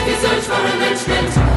if you search for enrichment.